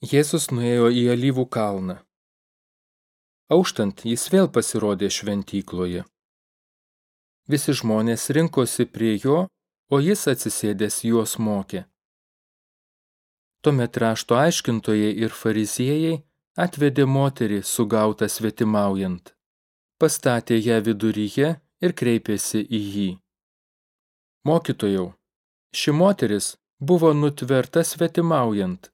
Jėzus nuėjo į alyvų kalną. Auštant jis vėl pasirodė šventykloje. Visi žmonės rinkosi prie jo, o jis atsisėdęs juos mokė. Tuomet rašto aiškintojai ir fariziejai atvedė moterį sugautą svetimaujant. Pastatė ją viduryje ir kreipėsi į jį. Mokytojau, ši moteris buvo nutverta svetimaujant.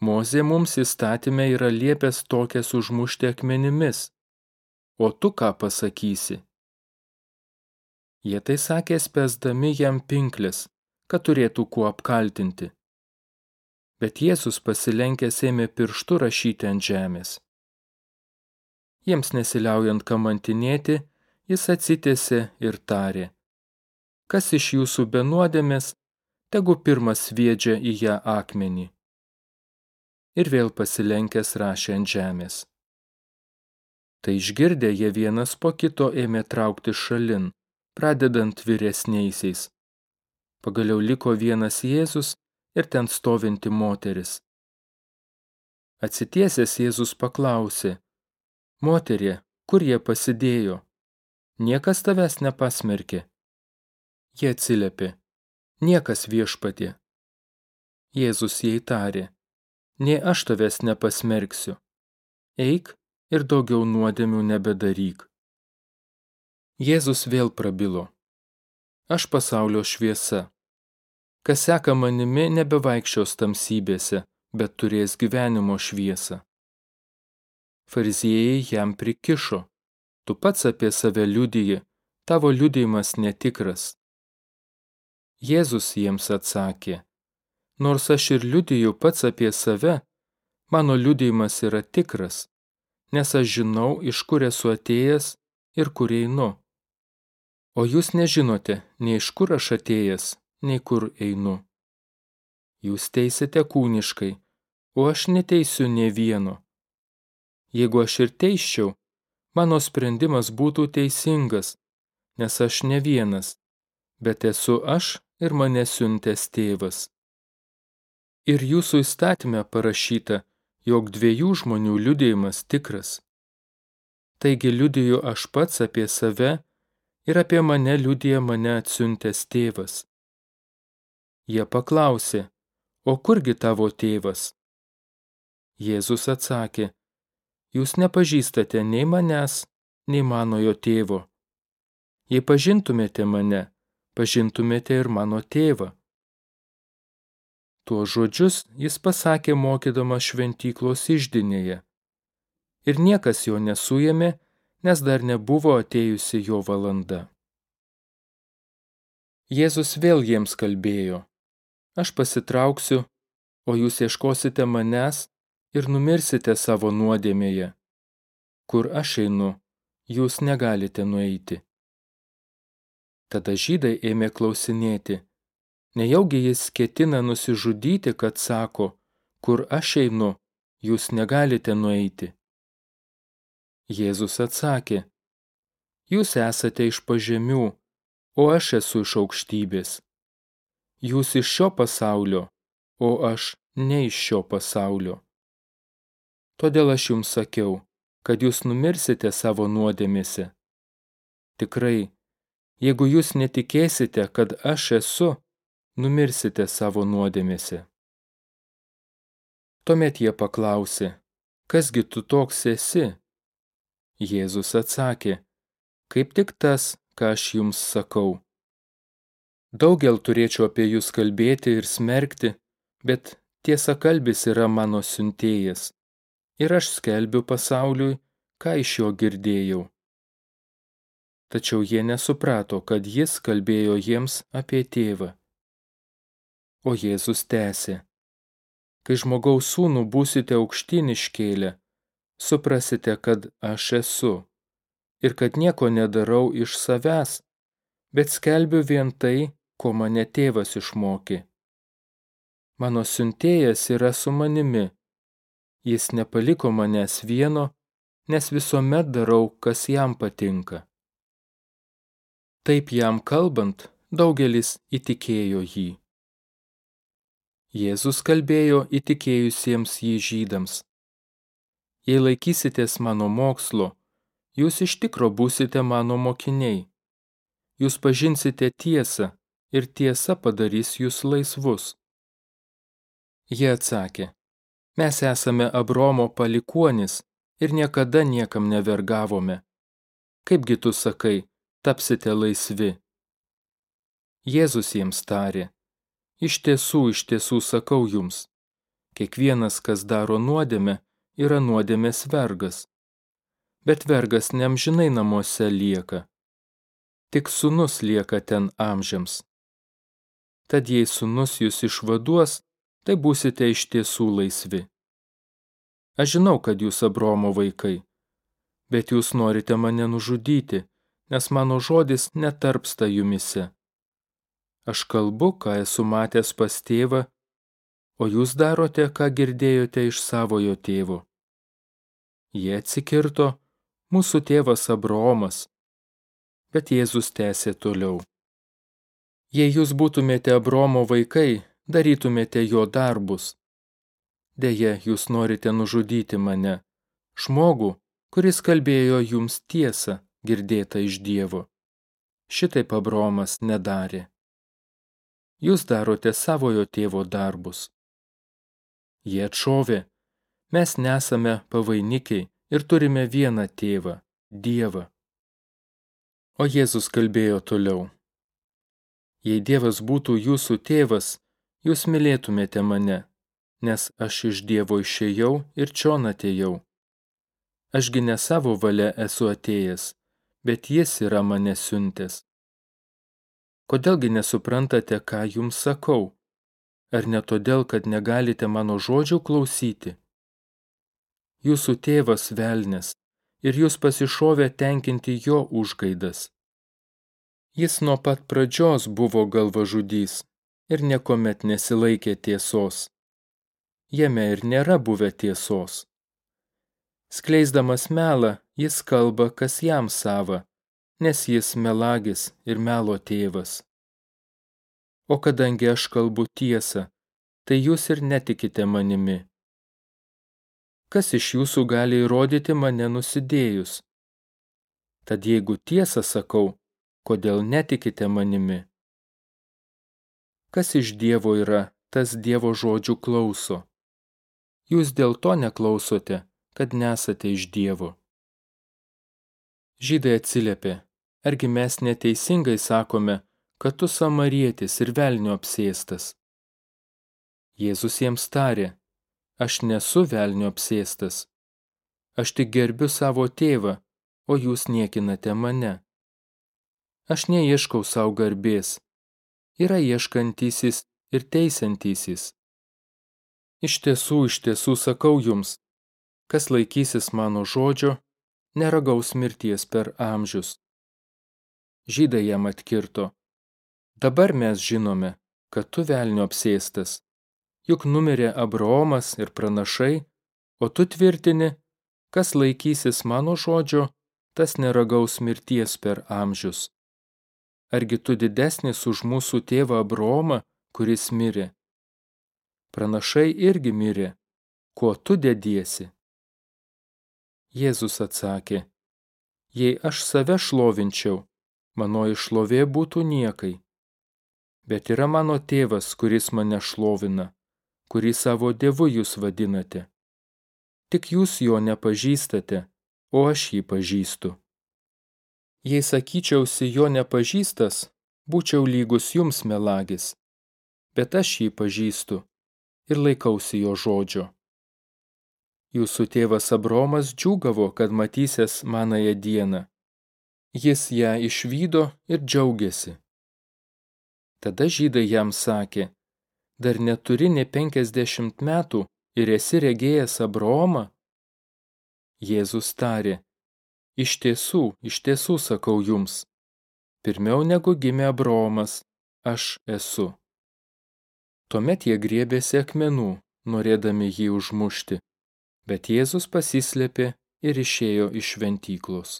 Mozė mums įstatymė yra liepęs tokias užmušti akmenimis. O tu ką pasakysi? Jie tai sakė spėsdami jam pinklis, kad turėtų kuo apkaltinti. Bet Jėzus pasilenkęs ėmė pirštu rašyti ant žemės. Jiems nesiliaujant kamantinėti, jis atsitėsi ir tarė. Kas iš jūsų benuodėmės, tegu pirmas sviedžia į ją akmenį ir vėl pasilenkęs rašė ant žemės. Tai išgirdę jie vienas po kito ėmė traukti šalin, pradedant vyresniaisiais. Pagaliau liko vienas Jėzus ir ten stovinti moteris. Atsitiesęs Jėzus paklausė, Moterie, kur jie pasidėjo? Niekas tavęs nepasmerkė. Jie atsiliepė, niekas viešpatė. Jėzus jai tarė, nei aš tavęs nepasmerksiu. Eik ir daugiau nuodėmių nebedaryk. Jėzus vėl prabilo. Aš pasaulio šviesa. Kas seka manimi, nebevaikščios tamsybėse, bet turės gyvenimo šviesą. Fariziejai jam prikišo. Tu pats apie save liudyji, tavo liudijimas netikras. Jėzus jiems atsakė, Nors aš ir liudiju pats apie save, mano liudijimas yra tikras, nes aš žinau, iš kur esu atėjęs ir kur einu. O jūs nežinote, nei iš kur aš atėjęs, nei kur einu. Jūs teisite kūniškai, o aš neteisiu ne vieno. Jeigu aš ir teiščiau, mano sprendimas būtų teisingas, nes aš ne vienas, bet esu aš ir mane siuntęs tėvas. Ir jūsų įstatymė parašyta, jog dviejų žmonių liudėjimas tikras. Taigi liudiju aš pats apie save ir apie mane liudija mane atsiuntęs tėvas. Jie paklausė, o kurgi tavo tėvas? Jėzus atsakė, jūs nepažįstate nei manęs, nei manojo tėvo. Jei pažintumėte mane, pažintumėte ir mano tėvą. Tuos žodžius jis pasakė mokydamas šventyklos išdinėje. Ir niekas jo nesuėmė, nes dar nebuvo atėjusi jo valanda. Jėzus vėl jiems kalbėjo, aš pasitrauksiu, o jūs ieškosite manęs ir numirsite savo nuodėmėje. Kur aš einu, jūs negalite nueiti. Tada žydai ėmė klausinėti, Nejaugi jis ketina nusižudyti, kad sako, kur aš einu, jūs negalite nueiti. Jėzus atsakė, jūs esate iš pažemių, o aš esu iš aukštybės. Jūs iš šio pasaulio, o aš ne iš šio pasaulio. Todėl aš jums sakiau, kad jūs numirsite savo nuodėmėse. Tikrai, jeigu jūs netikėsite, kad aš esu, numirsite savo nuodėmėse. Tuomet jie paklausė, kasgi tu toks esi? Jėzus atsakė, kaip tik tas, ką aš jums sakau. Daugel turėčiau apie jūs kalbėti ir smerkti, bet tiesa kalbis yra mano siuntėjas. Ir aš skelbiu pasauliui, ką iš jo girdėjau. Tačiau jie nesuprato, kad jis kalbėjo jiems apie tėvą. O Jėzus tęsė, kai žmogaus sūnų būsite aukštyn iškėlę, suprasite, kad aš esu ir kad nieko nedarau iš savęs, bet skelbiu vien tai, ko mane tėvas išmokė. Mano siuntėjas yra su manimi. Jis nepaliko manęs vieno, nes visuomet darau, kas jam patinka. Taip jam kalbant, daugelis įtikėjo jį. Jėzus kalbėjo įtikėjusiems jį žydams. Jei laikysitės mano mokslo, jūs iš tikro būsite mano mokiniai. Jūs pažinsite tiesą ir tiesa padarys jūs laisvus. Jie atsakė, mes esame Abromo palikuonis ir niekada niekam nevergavome. Kaipgi tu sakai, tapsite laisvi? Jėzus jiems tarė, iš tiesų, iš tiesų sakau jums, kiekvienas, kas daro nuodėmę, yra nuodėmės vergas. Bet vergas neamžinai namuose lieka. Tik sunus lieka ten amžiams. Tad jei sunus jūs išvaduos, tai būsite iš tiesų laisvi. Aš žinau, kad jūs Abromo vaikai, bet jūs norite mane nužudyti, nes mano žodis netarpsta jumise. Aš kalbu, ką esu matęs pas tėvą, o jūs darote, ką girdėjote iš savojo tėvo. Jie atsikirto, mūsų tėvas Abromas. Bet Jėzus tęsė toliau. Jei jūs būtumėte Abromo vaikai, darytumėte jo darbus. Deja, jūs norite nužudyti mane, žmogų, kuris kalbėjo jums tiesą, girdėtą iš Dievo. Šitaip Abromas nedarė. Jūs darote savojo tėvo darbus. Jie atšovė, mes nesame pavainikiai ir turime vieną tėvą – Dievą. O Jėzus kalbėjo toliau. Jei Dievas būtų jūsų tėvas, jūs mylėtumėte mane, nes aš iš Dievo išėjau ir čion atėjau. Ašgi ne savo valia esu atėjęs, bet jis yra mane siuntęs. Kodėlgi nesuprantate, ką jums sakau? Ar ne todėl, kad negalite mano žodžių klausyti? Jūsų tėvas velnės ir jūs pasišovė tenkinti jo užgaidas. Jis nuo pat pradžios buvo galvažudys ir niekuomet nesilaikė tiesos. Jame ir nėra buvę tiesos. Skleisdamas melą, jis kalba, kas jam sava, nes jis melagis ir melo tėvas. O kadangi aš kalbu tiesą, tai jūs ir netikite manimi. Kas iš jūsų gali įrodyti mane nusidėjus? Tad jeigu tiesą sakau, kodėl netikite manimi? Kas iš Dievo yra, tas Dievo žodžių klauso. Jūs dėl to neklausote, kad nesate iš Dievo. Žydai atsiliepė, argi mes neteisingai sakome, kad tu samarietis ir velnio apsėstas. Jėzus jiems tarė, aš nesu velnio apsėstas. Aš tik gerbiu savo tėvą, o jūs niekinate mane. Aš neieškau savo garbės, yra ieškantysis ir teisiantysis. Iš tiesų, iš tiesų sakau jums, kas laikysis mano žodžio, neragaus mirties per amžius. Žydai jam atkirto. Dabar mes žinome, kad tu velnio apsėstas, juk numirė Abraomas ir pranašai, o tu tvirtini, kas laikysis mano žodžio, tas neragaus mirties per amžius. Argi tu didesnis už mūsų tėvą Abraomą, kuris mirė? Pranašai irgi mirė. Kuo tu dediesi? Jėzus atsakė, jei aš save šlovinčiau, mano išlovė būtų niekai. Bet yra mano tėvas, kuris mane šlovina, kurį savo dievu jūs vadinate. Tik jūs jo nepažįstate, o aš jį pažįstu. Jei sakyčiausi jo nepažįstas, būčiau lygus jums melagis, bet aš jį pažįstu ir laikausi jo žodžio. Jūsų tėvas Abromas džiūgavo, kad matysės manąją dieną. Jis ją išvydo ir džiaugiasi. Tada žydai jam sakė, dar neturi ne penkiasdešimt metų ir esi regėjęs Abromą? Jėzus tarė, Iš tiesų, iš tiesų sakau jums, pirmiau negu gimė Abraomas, aš esu. Tuomet jie griebėsi akmenų, norėdami jį užmušti, bet Jėzus pasislėpė ir išėjo iš šventyklos.